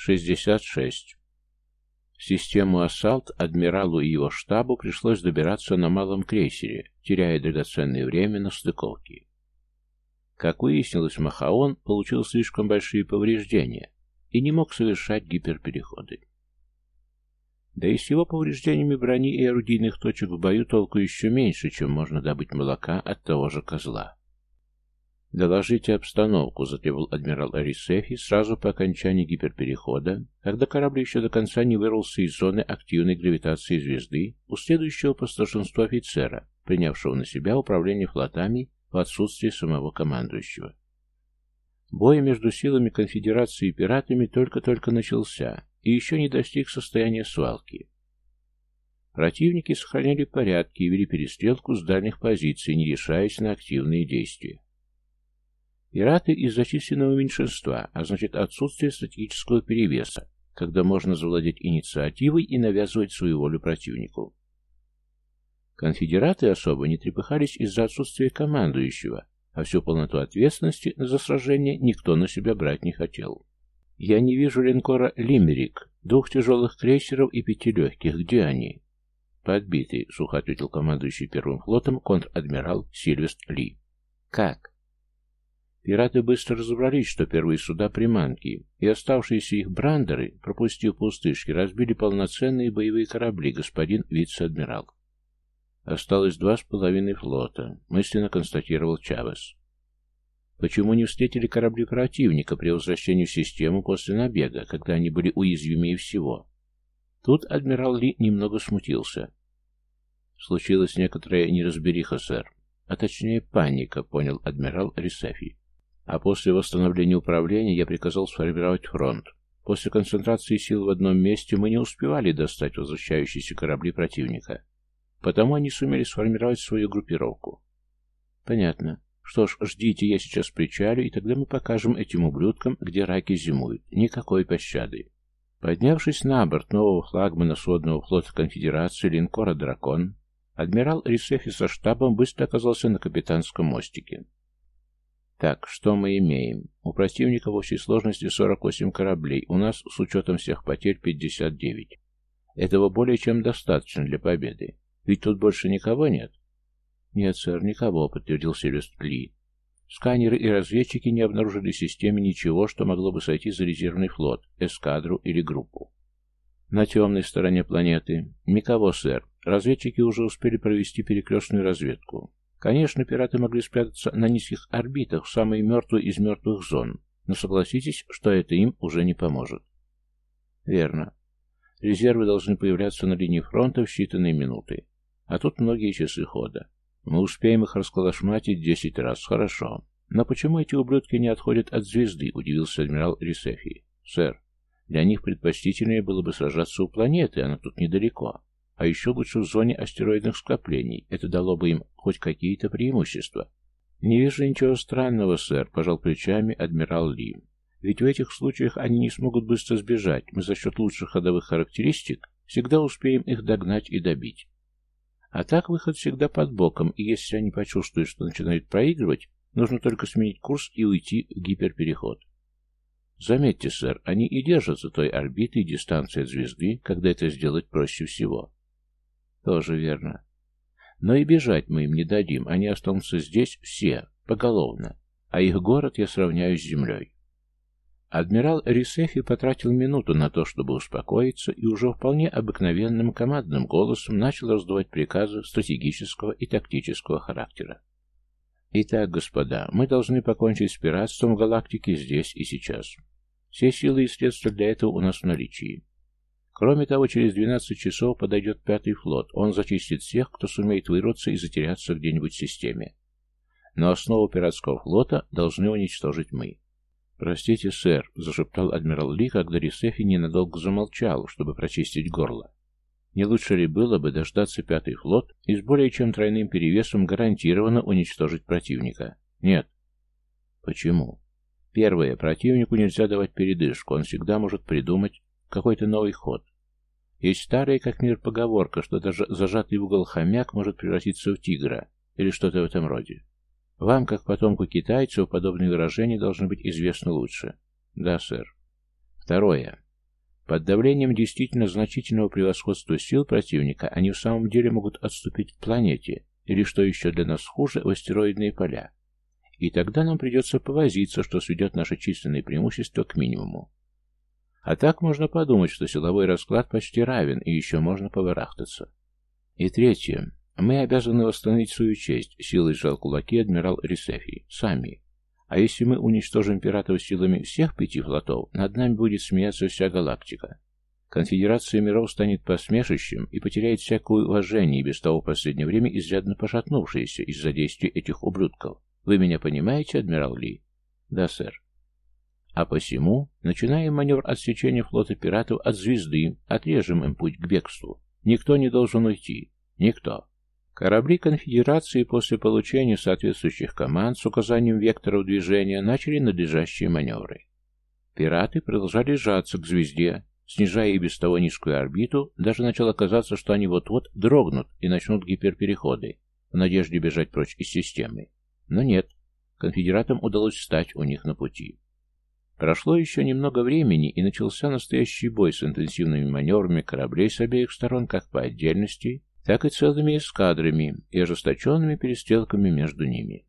66. Систему «Ассалт» адмиралу и его штабу пришлось добираться на малом крейсере, теряя драгоценное время на стыковке. Как выяснилось, Махаон получил слишком большие повреждения и не мог совершать гиперпереходы. Да и с его повреждениями брони и орудийных точек в бою толку еще меньше, чем можно добыть молока от того же козла. «Доложите обстановку», — затребовал адмирал Арисефи сразу по окончании гиперперехода, когда корабль еще до конца не вырвался из зоны активной гравитации звезды у следующего по старшинству офицера, принявшего на себя управление флотами в отсутствие самого командующего. Бой между силами конфедерации и пиратами только-только начался и еще не достиг состояния свалки. Противники сохраняли порядки и вели перестрелку с дальних позиций, не решаясь на активные действия. Пираты из-за численного меньшинства, а значит отсутствие стратегического перевеса, когда можно завладеть инициативой и навязывать свою волю противнику. Конфедераты особо не трепыхались из-за отсутствия командующего, а всю полноту ответственности за сражение никто на себя брать не хотел. «Я не вижу линкора «Лимерик», двух тяжелых крейсеров и пяти легких. Где они?» «Подбитый», — сухо ответил командующий Первым флотом контр-адмирал Сильвест Ли. «Как?» Пираты быстро разобрались, что первые суда приманки, и оставшиеся их брандеры, пропустив пустышки, разбили полноценные боевые корабли, господин вице-адмирал. Осталось два с половиной флота, мысленно констатировал Чавес. Почему не встретили корабли противника при возвращении в систему после набега, когда они были уязвимее всего? Тут адмирал Ли немного смутился. Случилась некоторая неразбериха, сэр. А точнее паника, понял адмирал Рисефи. А после восстановления управления я приказал сформировать фронт. После концентрации сил в одном месте мы не успевали достать возвращающиеся корабли противника. Потому они сумели сформировать свою группировку. Понятно. Что ж, ждите, я сейчас причалю, и тогда мы покажем этим ублюдкам, где раки зимуют. Никакой пощады. Поднявшись на борт нового флагмана сводного флота конфедерации линкора «Дракон», адмирал Рисефи со штабом быстро оказался на капитанском мостике. Так, что мы имеем? У противника в общей сложности 48 кораблей, у нас с учетом всех потерь 59. Этого более чем достаточно для победы. Ведь тут больше никого нет? Нет, сэр, никого, подтвердил Сильвест Ли. Сканеры и разведчики не обнаружили в системе ничего, что могло бы сойти за резервный флот, эскадру или группу. На темной стороне планеты. Никого, сэр. Разведчики уже успели провести перекрестную разведку. Конечно, пираты могли спрятаться на низких орбитах в самой мертвой из мертвых зон, но согласитесь, что это им уже не поможет. Верно. Резервы должны появляться на линии фронта в считанные минуты. А тут многие часы хода. Мы успеем их расколошматить десять раз, хорошо. Но почему эти ублюдки не отходят от звезды, удивился адмирал Рисефи. Сэр, для них предпочтительнее было бы сражаться у планеты, она тут недалеко. А еще лучше в зоне астероидных скоплений. Это дало бы им хоть какие-то преимущества. Не вижу ничего странного, сэр, пожал плечами адмирал Ли. Ведь в этих случаях они не смогут быстро сбежать. Мы за счет лучших ходовых характеристик всегда успеем их догнать и добить. А так выход всегда под боком, и если они почувствуют, что начинают проигрывать, нужно только сменить курс и уйти в гиперпереход. Заметьте, сэр, они и держатся той орбиты и дистанции от звезды, когда это сделать проще всего. Тоже верно. Но и бежать мы им не дадим, они останутся здесь все, поголовно, а их город я сравняю с землей. Адмирал Рисефи потратил минуту на то, чтобы успокоиться, и уже вполне обыкновенным командным голосом начал раздавать приказы стратегического и тактического характера. Итак, господа, мы должны покончить с пиратством в галактике здесь и сейчас. Все силы и средства для этого у нас в наличии. Кроме того, через 12 часов подойдет пятый флот. Он зачистит всех, кто сумеет вырваться и затеряться где-нибудь в системе. Но основу пиратского флота должны уничтожить мы. «Простите, сэр», — зашептал адмирал Ли, когда Рисефи ненадолго замолчал, чтобы прочистить горло. «Не лучше ли было бы дождаться пятый флот и с более чем тройным перевесом гарантированно уничтожить противника? Нет». «Почему?» «Первое. Противнику нельзя давать передышку, он всегда может придумать какой-то новый ход. Есть старая как мир поговорка, что даже зажатый в угол хомяк может превратиться в тигра, или что-то в этом роде. Вам, как потомку китайцев, подобные выражения должны быть известны лучше. Да, сэр. Второе. Под давлением действительно значительного превосходства сил противника они в самом деле могут отступить к планете, или, что еще для нас хуже, в астероидные поля. И тогда нам придется повозиться, что сведет наше численное преимущество к минимуму. А так можно подумать, что силовой расклад почти равен, и еще можно поворахтаться. И третье. Мы обязаны восстановить свою честь, силой сжал кулаки адмирал Рисефий. Сами. А если мы уничтожим пиратов силами всех пяти флотов, над нами будет смеяться вся галактика. Конфедерация миров станет посмешищем и потеряет всякое уважение, без того в последнее время изрядно пошатнувшееся из-за действий этих ублюдков. Вы меня понимаете, адмирал Ли? Да, сэр. А посему, начинаем маневр отсечения флота пиратов от звезды, отрежем им путь к бегству. Никто не должен уйти. Никто. Корабли конфедерации после получения соответствующих команд с указанием векторов движения начали надлежащие маневры. Пираты продолжали сжаться к звезде, снижая и без того низкую орбиту, даже начало казаться, что они вот-вот дрогнут и начнут гиперпереходы, в надежде бежать прочь из системы. Но нет, конфедератам удалось встать у них на пути. Прошло еще немного времени, и начался настоящий бой с интенсивными маневрами кораблей с обеих сторон, как по отдельности, так и целыми эскадрами и ожесточенными перестрелками между ними.